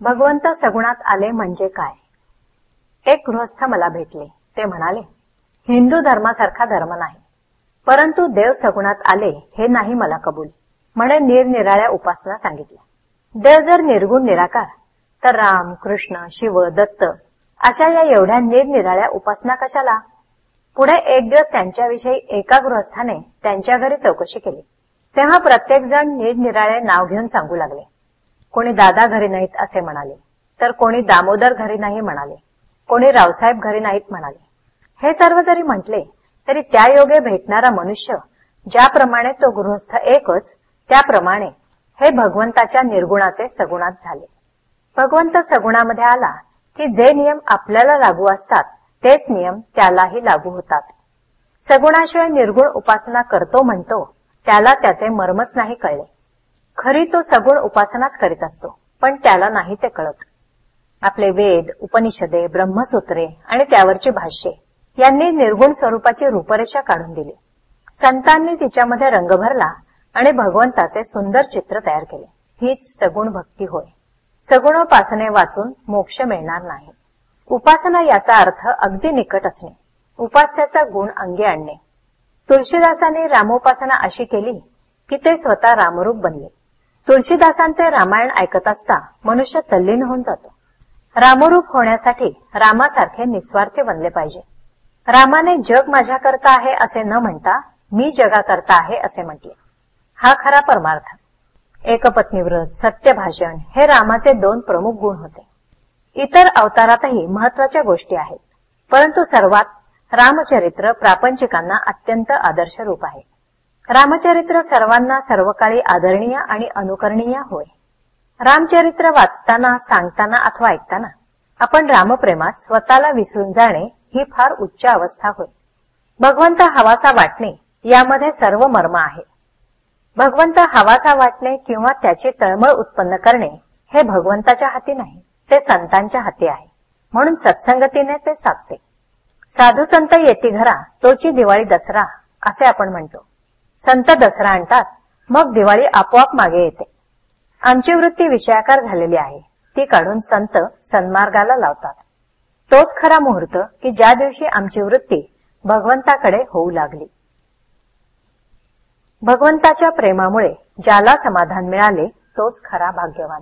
भगवंत सगुणात आले म्हणजे काय? एक गृहस्थ मला भेटले. ते म्हणाले हिंदू धर्मासारखा धर्म नाही. परंतु देव सगुणात आले हे नाही मला कबूल. म्हणे निरनिराळ्या उपासना सांगितल्या. देव जर निर्गुण निराकार तर राम कृष्ण शिव दत्त अशा या एवढ्या निरनिराळ्या उपासना कशाला? पुढे एक दिवस त्यांच्याविषयी एका गृहस्थाने त्यांच्या घरी चौकशी केली. तेव्हा प्रत्येकजण निरनिराळे नाव घेऊन सांगू लागले. कोणी दादा घरी नाहीत असे म्हणाले. तर कोणी दामोदर घरी नाही म्हणाले. कोणी रावसाहेब घरी नाहीत म्हणाले. हे सर्व जरी म्हटले तरी त्या योगे भेटणारा मनुष्य ज्याप्रमाणे तो गृहस्थ एकच त्याप्रमाणे हे भगवंताच्या निर्गुणाचे सगुणात झाले. भगवंत सगुणामध्ये आला की जे नियम आपल्याला लागू असतात तेच नियम त्यालाही लागू होतात. सगुणाशिवाय निर्गुण उपासना करतो म्हणतो त्याला त्याचे मर्मच नाही कळले. खरी तो सगुण उपासनाच करीत असतो पण त्याला नाही ते कळत. आपले वेद उपनिषदे ब्रह्मसूत्रे आणि त्यावरची भाष्ये यांनी निर्गुण स्वरूपाची रूपरेषा काढून दिली. संतांनी तिच्यामध्ये रंग भरला आणि भगवंताचे सुंदर चित्र तयार केले. हीच सगुण भक्ती होय. सगुणोपासने वाचून मोक्ष मिळणार नाही. उपासना याचा अर्थ अगदी निकट असणे उपास्याचा गुण अंगी आणणे. तुळशीदासांनी रामोपासना अशी केली की ते स्वतः रामरूप बनले. तुळशीदासांचे रामायण ऐकत असता मनुष्य तल्लीन होऊन जातो. रामरूप होण्यासाठी रामासारखे निस्वार्थी बनले पाहिजे. रामाने जग माझ्याकरता आहे असे न म्हणता मी जगाकरता आहे असे म्हटले. हा खरा परमार्थ. एकपत्नीव्रत सत्यभाषण हे रामाचे दोन प्रमुख गुण होते. इतर अवतारातही महत्त्वाच्या गोष्टी आहेत. परंतु सर्वात रामचरित्र प्रापंचिकांना अत्यंत आदर्श रूप आहे. रामचरित्र सर्वांना सर्वकाळी आदरणीय आणि अनुकरणीय होय. रामचरित्र वाचताना सांगताना अथवा ऐकताना आपण रामप्रेमात स्वतःला विसरून जाणे ही फार उच्च अवस्था होय. भगवंत हवासा वाटणे यामध्ये सर्व मर्म आहे. भगवंत हवासा वाटणे किंवा त्याची तळमळ उत्पन्न करणे हे भगवंताच्या हाती नाही ते संतांच्या हाती आहे. म्हणून सत्संगतीने ते साधते. साधू संत येती घरा तोची दिवाळी दसरा असे आपण म्हणतो. संत दसरा आणतात. मग दिवाळी आपोआप मागे येते. आमची वृत्ती विषयाकार झालेली आहे. ती काढून संत सन्मार्गाला लावतात. तोच खरा मुहूर्त की ज्या दिवशी आमची वृत्ती भगवंताकडे होऊ लागली. भगवंताच्या प्रेमामुळे ज्याला समाधान मिळाले तोच खरा भाग्यवान.